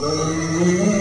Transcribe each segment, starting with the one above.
ظلم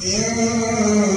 ومنهم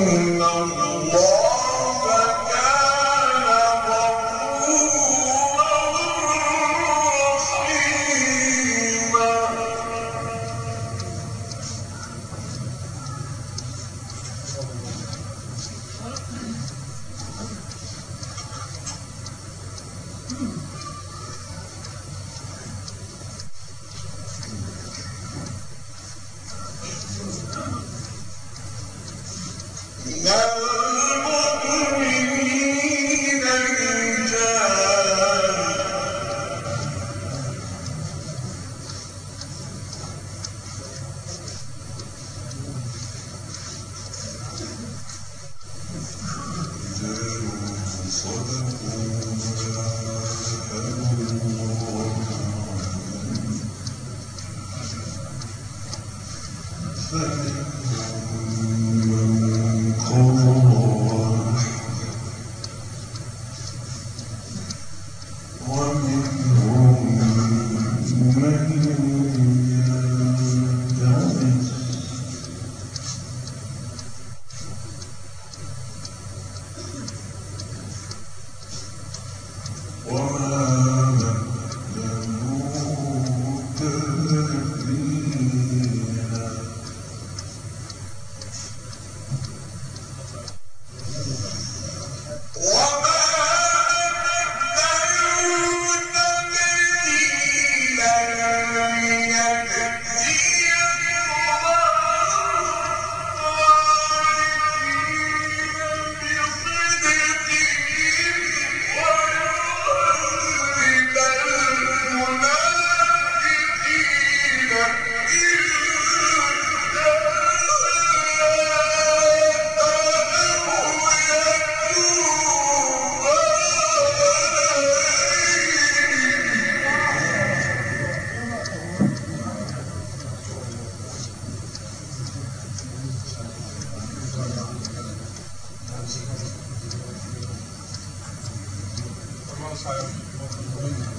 我猜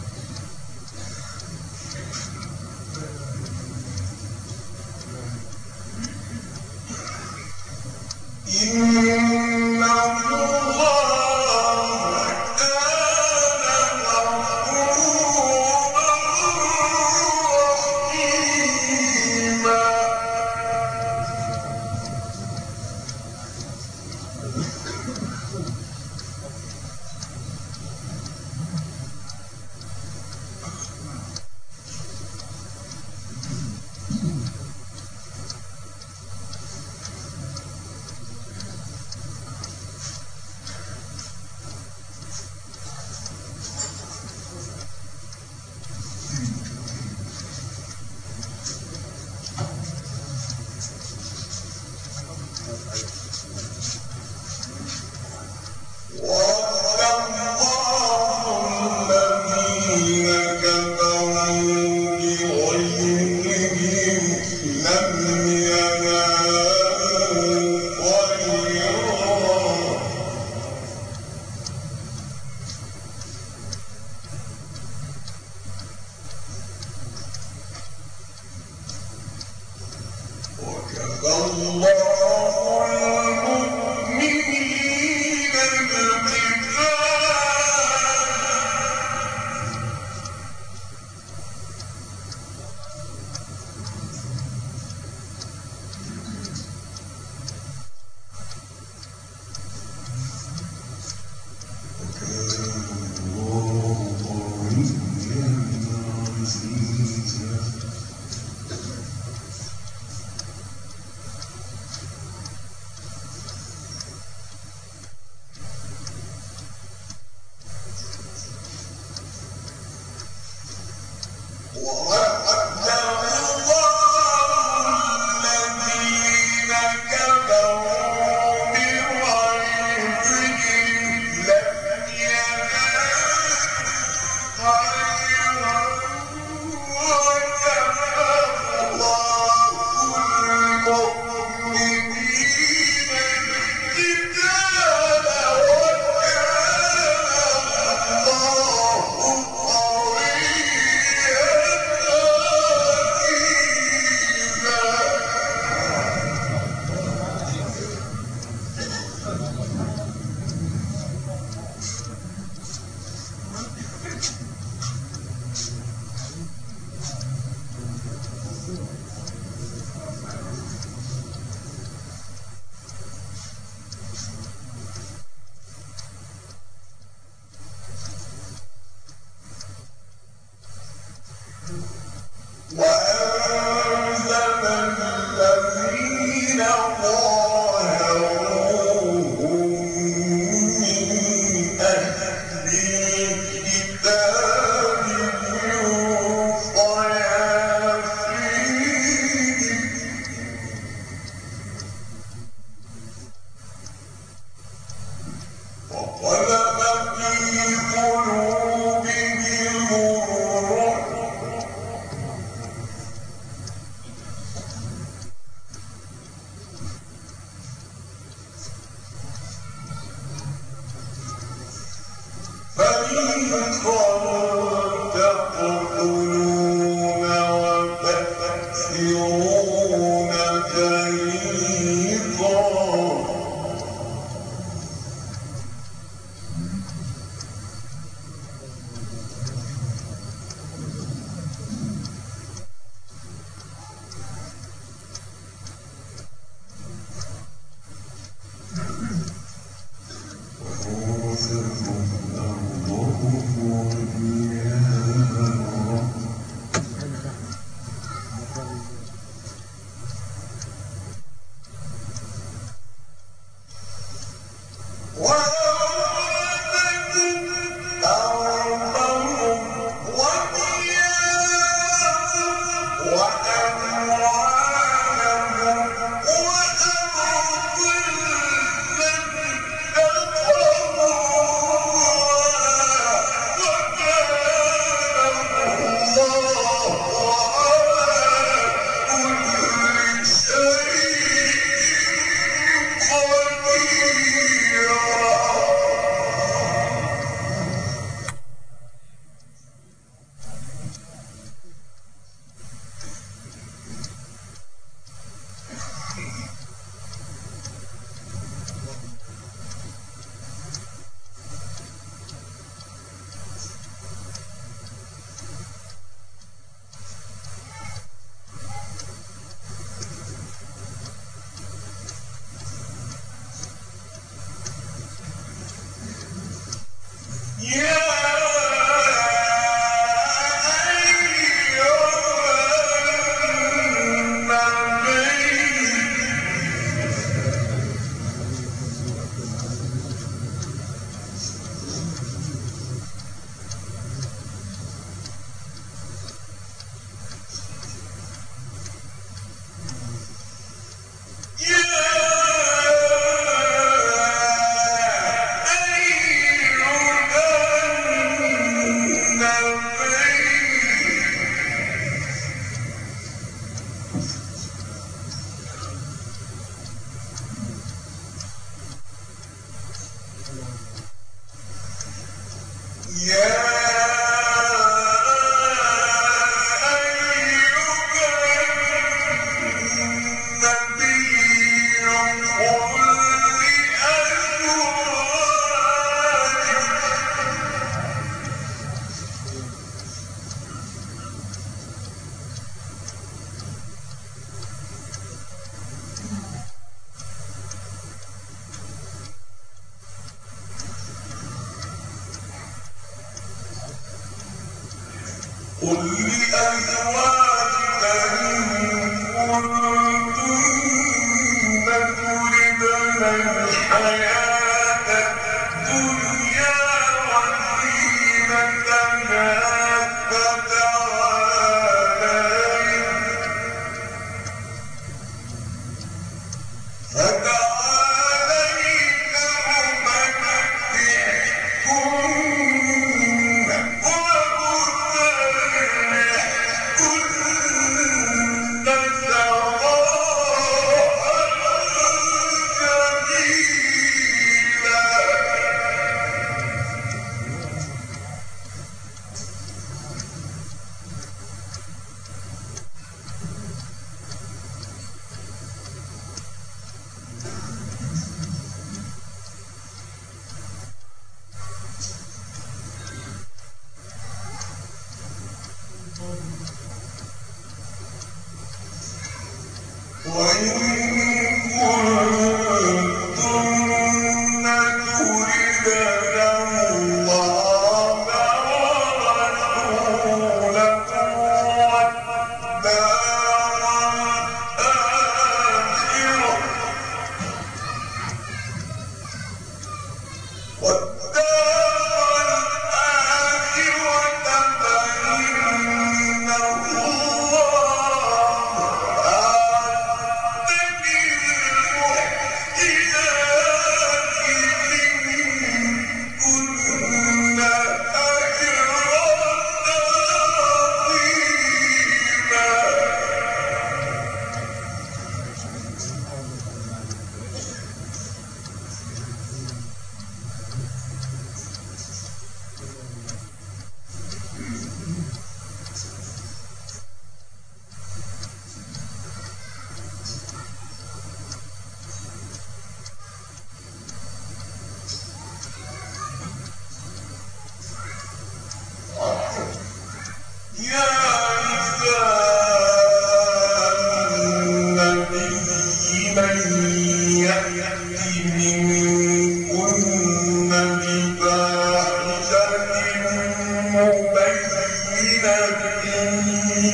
طيبات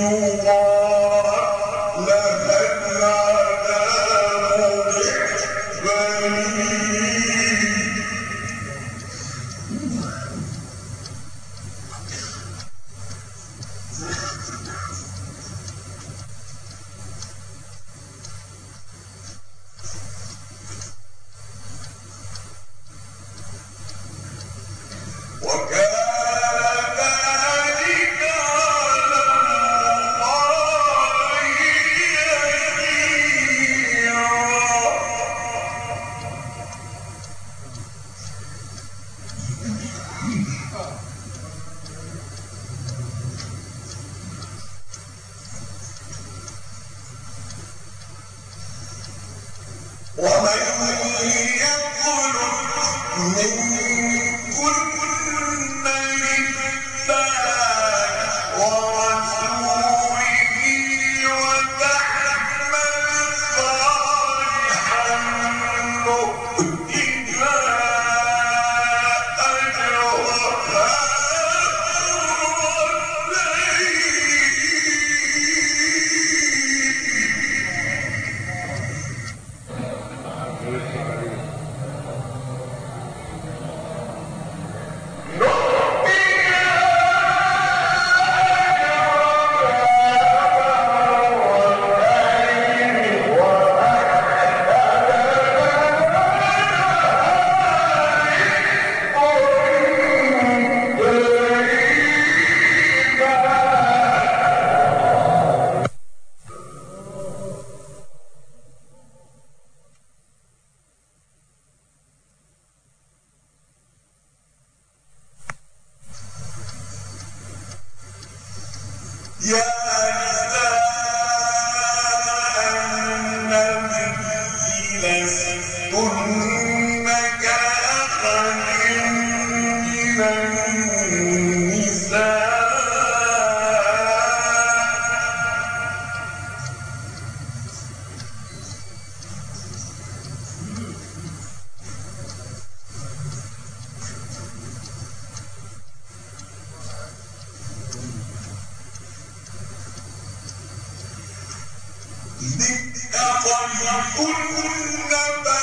يوقع وكنا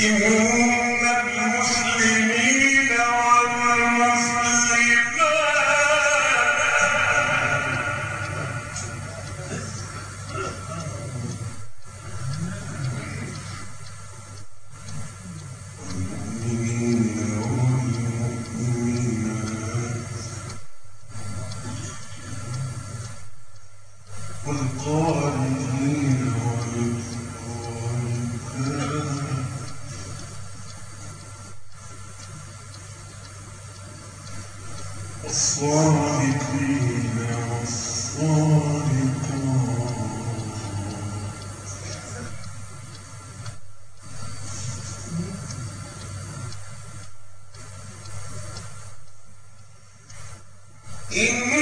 Yeah. إن